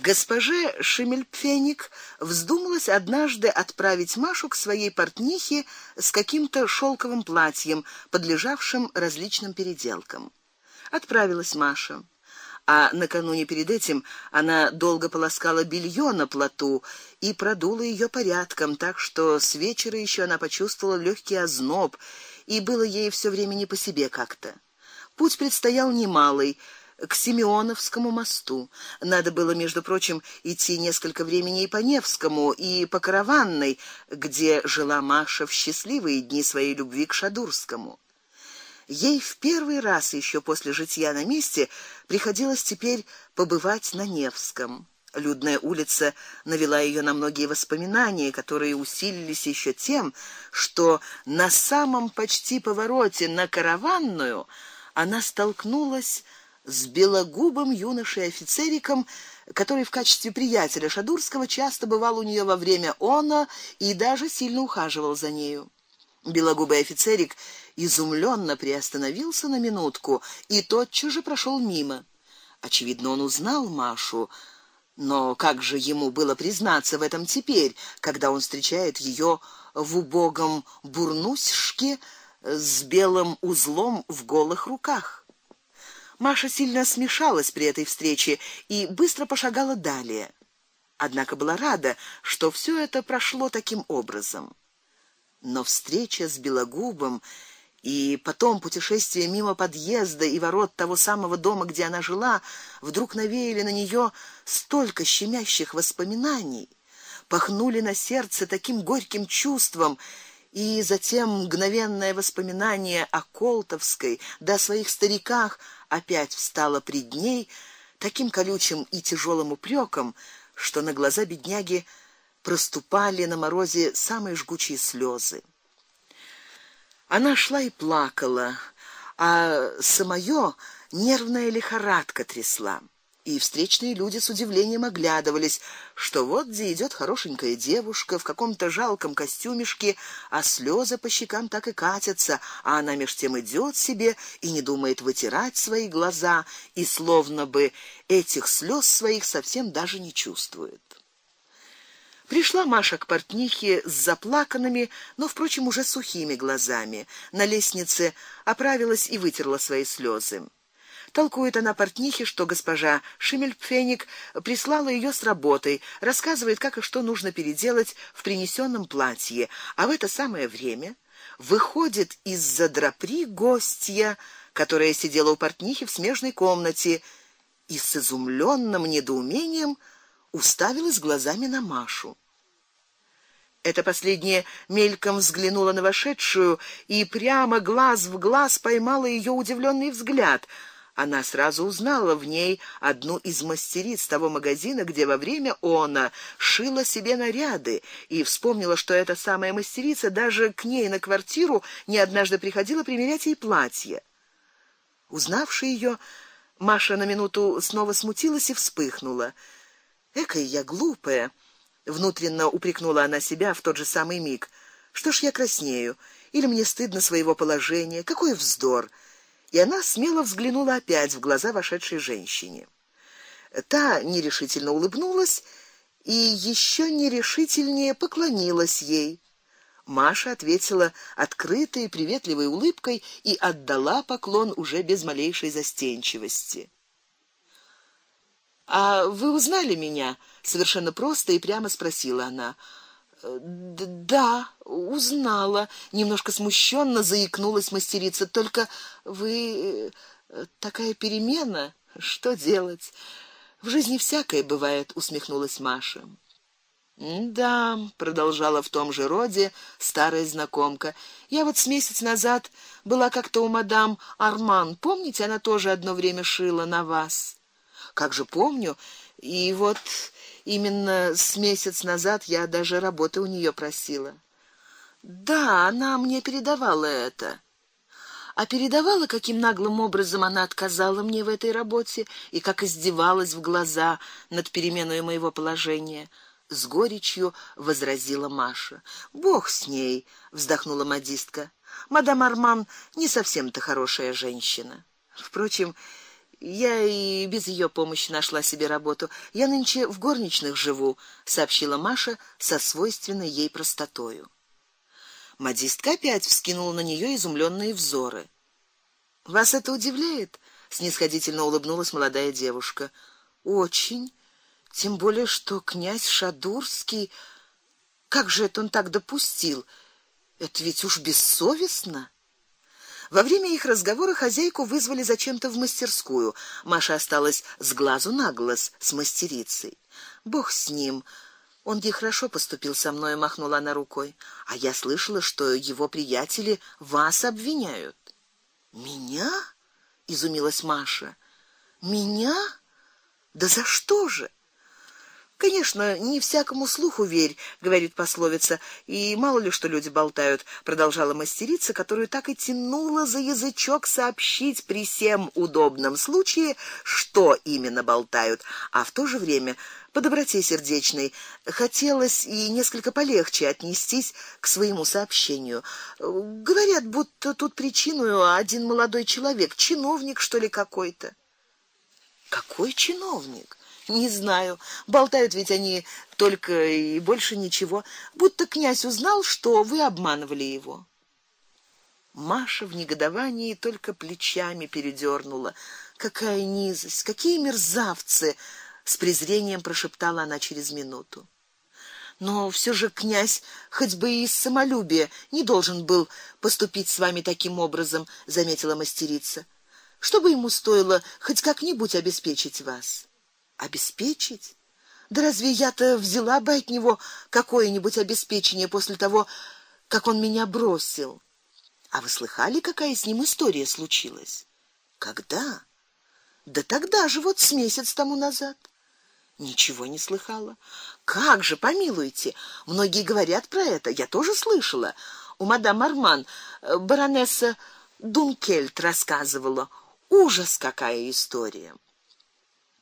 Госпоже Шемельпфеник вздумалось однажды отправить Машу к своей портнихе с каким-то шелковым платьем, подлежавшим различным переделкам. Отправилась Маша. А накануне перед этим она долго полоскала белье на плоту и продула ее порядком, так что с вечера еще она почувствовала легкий озноб, и было ей все время не по себе как-то. Путь предстоял немалый, к Симеоновскому мосту. Надо было, между прочим, идти несколько времени и по Невскому, и по Караванной, где жила Маша в счастливые дни своей любви к Шадурскому. Ей в первый раз еще после житья на месте приходилось теперь побывать на Невском. Людная улица навела ее на многие воспоминания, которые усилились еще тем, что на самом почти повороте на Караванную она столкнулась с белогубым юношей-офицериком, который в качестве приятеля Шадурского часто бывал у нее во время она и даже сильно ухаживал за нею. Белогубый офицерик изумленно приостановился на минутку и тотчас же прошел мимо. Очевидно, он узнал Машу, но как же ему было признаться в этом теперь, когда он встречает ее в убогом бурнусьшке с белым узлом в голых руках? Маша сильно смешалась при этой встрече и быстро пошагала далее. Однако была рада, что все это прошло таким образом. Но встреча с Белогубом и потом путешествие мимо подъезда и ворот того самого дома, где она жила, вдруг навеяли на нее столько щемящих воспоминаний, пахнули на сердце таким горьким чувством, и затем мгновенное воспоминание о Колтовской, да о своих стариках опять встало пред ней таким колючим и тяжелым упреком, что на глаза бедняги проступали на морозе самые жгучие слезы. Она шла и плакала, а самое нервная лихорадка трясла и встречные люди с удивлением оглядывались, что вот где идет хорошенькая девушка в каком-то жалком костюмишке, а слезы по щекам так и катятся, а она меж тем идет себе и не думает вытирать свои глаза, и словно бы этих слез своих совсем даже не чувствует. Пришла Маша к портнихе с заплаканными, но впрочем уже сухими глазами. На лестнице оправилась и вытерла свои слезы. Толкует она портнихе, что госпожа Шимельпфеник прислала ее с работой, рассказывает, как и что нужно переделать в принесенном платье, а в это самое время выходит из-за драпри гостья, которая сидела у портнихи в смежной комнате и с изумленным недоумением уставилась глазами на Машу. Это последняя мельком взглянула на вошедшую и прямо глаз в глаз поймала ее удивленный взгляд. Она сразу узнала в ней одну из мастериц того магазина, где во время она шила себе наряды, и вспомнила, что эта самая мастерица даже к ней на квартиру не однажды приходила примерять ей платье. Узнавши ее, Маша на минуту снова смутилась и вспыхнула. Экая я глупая, внутренно упрекнула она себя в тот же самый миг. Что ж я краснею? Или мне стыдно своего положения? Какой вздор! И она смело взглянула опять в глаза вошедшей женщине. Та нерешительно улыбнулась и еще нерешительнее поклонилась ей. Маша ответила открытой приветливой улыбкой и отдала поклон уже без малейшей застенчивости. А вы узнали меня? совершенно просто и прямо спросила она. Да, узнала, немножко смущенно заикнулась мастерица. Только вы э, такая перемена, что делать? В жизни всякое бывает, усмехнулась Маша. Да, продолжала в том же роде старая знакомка. Я вот с месяц назад была как-то у мадам Арман. Помните, она тоже одно время шила на вас. Как же помню. И вот Именно с месяц назад я даже работы у нее просила. Да, она мне передавала это. А передавала, каким наглым образом она отказала мне в этой работе и как издевалась в глаза над переменой моего положения. С горечью возразила Маша. Бог с ней, вздохнула модистка. Мадам Арман не совсем-то хорошая женщина. Впрочем, Я и без ее помощи нашла себе работу. Я нынче в горничных живу, сообщила Маша со свойственной ей простотою. Модистка опять вскинула на нее изумленные взоры. Вас это удивляет? снисходительно улыбнулась молодая девушка. Очень, тем более что князь Шадурский, как же это он так допустил? Это ведь уж бессовестно. Во время их разговора хозяйку вызвали зачем-то в мастерскую. Маша осталась с глазу на глаз с мастерицей. Бог с ним. Он ей хорошо поступил со мной, махнула она рукой. А я слышала, что его приятели вас обвиняют. Меня? изумилась Маша. Меня? Да за что же? Конечно, не всякому слуху верь, говорит пословица, и мало ли что люди болтают, продолжала мастерица, которую так и тянула за язычок сообщить при всем удобном случае, что именно болтают, а в то же время по доброте сердечной хотелось и несколько полегче отнестись к своему сообщению. Говорят, будто тут причину один молодой человек, чиновник что ли какой-то. Какой чиновник? Не знаю. Болтают ведь они только и больше ничего, будто князь узнал, что вы обманывали его. Маша в негодовании только плечами передернула. Какая низость, какие мерзавцы, с презрением прошептала она через минуту. Но все же князь, хоть бы и из самолюбия, не должен был поступить с вами таким образом, заметила мастерица. Чтобы ему стоило хоть как-нибудь обеспечить вас обеспечить? Да разве я-то взяла бы от него какое-нибудь обеспечение после того, как он меня бросил? А вы слыхали, какая с ним история случилась? Когда? Да тогда же, вот с месяц тому назад. Ничего не слыхала. Как же, помилуйте, многие говорят про это. Я тоже слышала. У мадам Арман э, баронесса Дункельт рассказывала. Ужас какая история.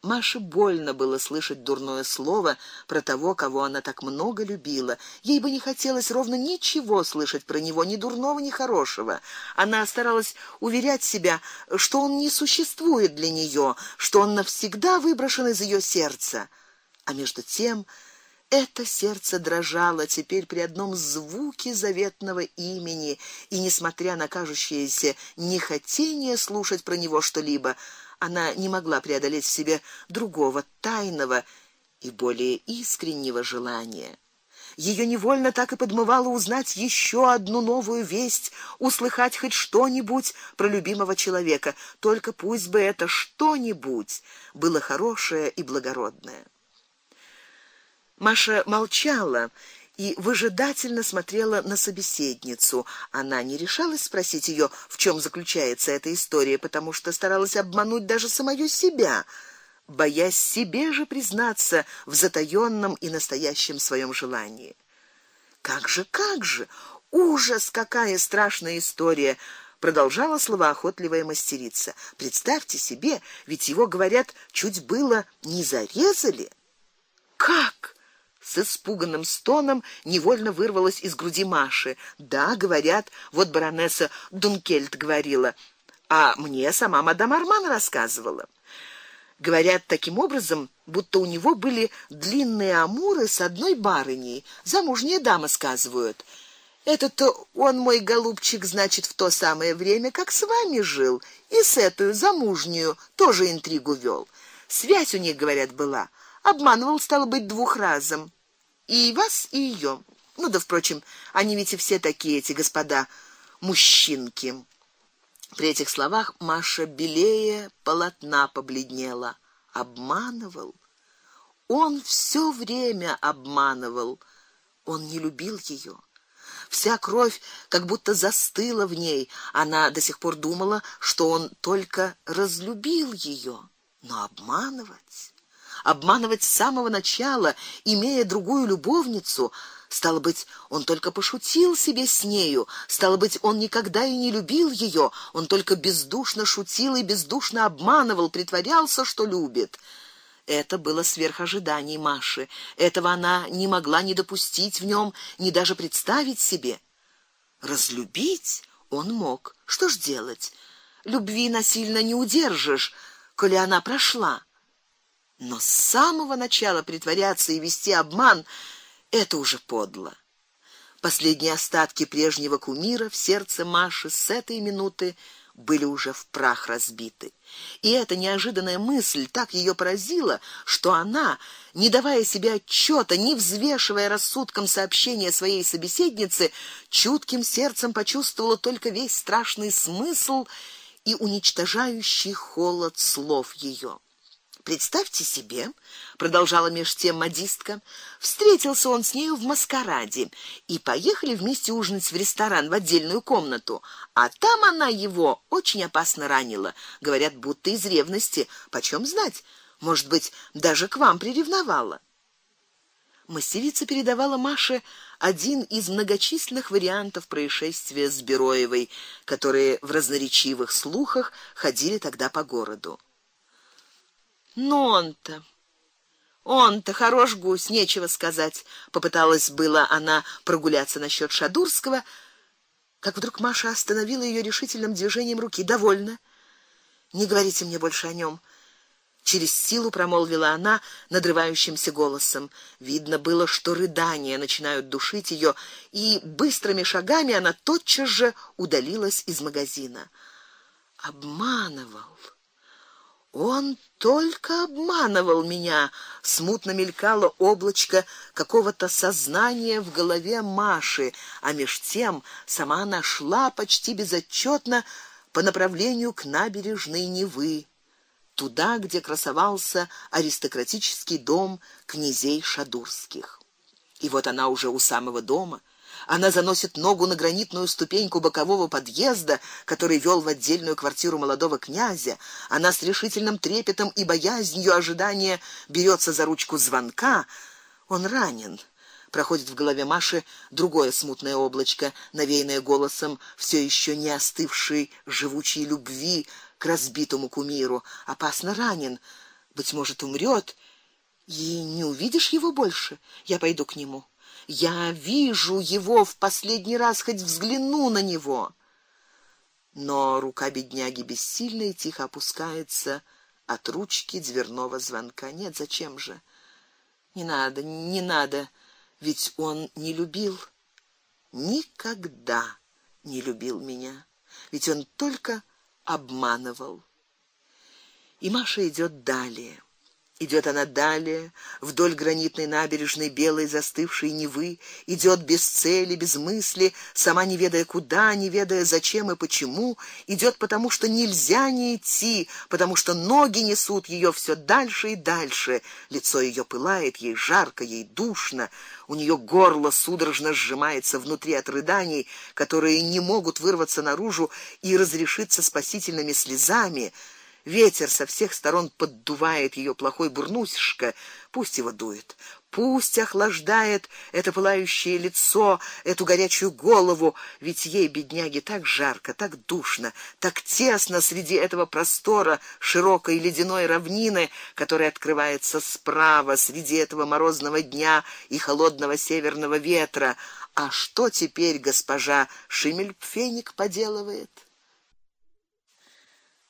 Маше больно было слышать дурное слово про того, кого она так много любила. Ей бы не хотелось ровно ничего слышать про него, ни дурного, ни хорошего. Она старалась уверять себя, что он не существует для нее, что он навсегда выброшен из ее сердца. А между тем это сердце дрожало теперь при одном звуке заветного имени, и несмотря на кажущееся нехотение слушать про него что-либо, она не могла преодолеть в себе другого тайного и более искреннего желания. Ее невольно так и подмывало узнать еще одну новую весть, услыхать хоть что-нибудь про любимого человека, только пусть бы это что-нибудь было хорошее и благородное. Маша молчала и выжидательно смотрела на собеседницу. Она не решалась спросить ее, в чем заключается эта история, потому что старалась обмануть даже самую себя, боясь себе же признаться в затаённом и настоящем своем желании. Как же, как же, ужас, какая страшная история, продолжала словоохотливая мастерица. Представьте себе, ведь его, говорят, чуть было не зарезали. Как? С испуганным стоном невольно вырвалось из груди Маши. Да, говорят, вот баронесса Дункельт говорила, а мне сама мадам Арман рассказывала. Говорят таким образом, будто у него были длинные амуры с одной барыней. Замужняя дама сказывают. Это-то он мой голубчик, значит, в то самое время, как с вами жил, и с этой замужнюю тоже интригу вел. Связь у них, говорят, была. Обманывал стало быть двух разом. И вас, и ее. Ну да, впрочем, они ведь и все такие эти господа мужчинки. При этих словах Маша белее полотна побледнела. Обманывал. Он все время обманывал. Он не любил ее. Вся кровь как будто застыла в ней. Она до сих пор думала, что он только разлюбил ее, но обманывать обманывать с самого начала, имея другую любовницу, стало быть, он только пошутил себе с нею, стало быть, он никогда и не любил ее, он только бездушно шутил и бездушно обманывал, притворялся, что любит. Это было сверх ожиданий Маши. Этого она не могла ни допустить в нем, ни даже представить себе. Разлюбить он мог. Что ж делать? Любви насильно не удержишь. коли она прошла. Но с самого начала притворяться и вести обман это уже подло. Последние остатки прежнего кумира в сердце Маши с этой минуты были уже в прах разбиты. И эта неожиданная мысль так ее поразила, что она, не давая себе отчета, не взвешивая рассудком сообщения своей собеседницы, чутким сердцем почувствовала только весь страшный смысл и уничтожающий холод слов ее. Представьте себе, продолжала меж тем модистка, встретился он с нею в маскараде и поехали вместе ужинать в ресторан в отдельную комнату, а там она его очень опасно ранила, говорят, будто из ревности, почем знать, может быть, даже к вам приревновала. Мастерица передавала Маше один из многочисленных вариантов происшествия с Бероевой, которые в разноречивых слухах ходили тогда по городу. Но он-то он-то хорош гусь, нечего сказать. Попыталась было она прогуляться насчет Шадурского, как вдруг Маша остановила ее решительным движением руки. Довольно. Не говорите мне больше о нем. Через силу промолвила она надрывающимся голосом. Видно было, что рыдания начинают душить ее, и быстрыми шагами она тотчас же удалилась из магазина. Обманывал он только обманывал меня, смутно мелькало облачко какого-то сознания в голове Маши, а меж тем сама она шла почти безотчетно по направлению к набережной Невы, туда, где красовался аристократический дом князей Шадурских. И вот она уже у самого дома, она заносит ногу на гранитную ступеньку бокового подъезда, который вел в отдельную квартиру молодого князя. Она с решительным трепетом и боязнью ожидания берется за ручку звонка. Он ранен. Проходит в голове Маши другое смутное облачко, навеянное голосом все еще не остывшей живучей любви к разбитому кумиру. Опасно ранен, быть может, умрет, и не увидишь его больше. Я пойду к нему. Я вижу его в последний раз, хоть взгляну на него. Но рука бедняги бессильно и тихо опускается от ручки дверного звонка. Нет, зачем же? Не надо, не надо, ведь он не любил никогда не любил меня. Ведь он только обманывал. И Маша идет далее. Идет она далее, вдоль гранитной набережной белой застывшей Невы, идет без цели, без мысли, сама не ведая куда, не ведая зачем и почему, идет потому, что нельзя не идти, потому что ноги несут ее все дальше и дальше. Лицо ее пылает, ей жарко, ей душно, у нее горло судорожно сжимается внутри от рыданий, которые не могут вырваться наружу и разрешиться спасительными слезами. Ветер со всех сторон поддувает ее плохой бурнусишко, пусть его дует. Пусть охлаждает это пылающее лицо, эту горячую голову, ведь ей бедняге так жарко, так душно, так тесно среди этого простора широкой ледяной равнины, которая открывается справа среди этого морозного дня и холодного северного ветра. А что теперь госпожа Шимельпфеник поделывает?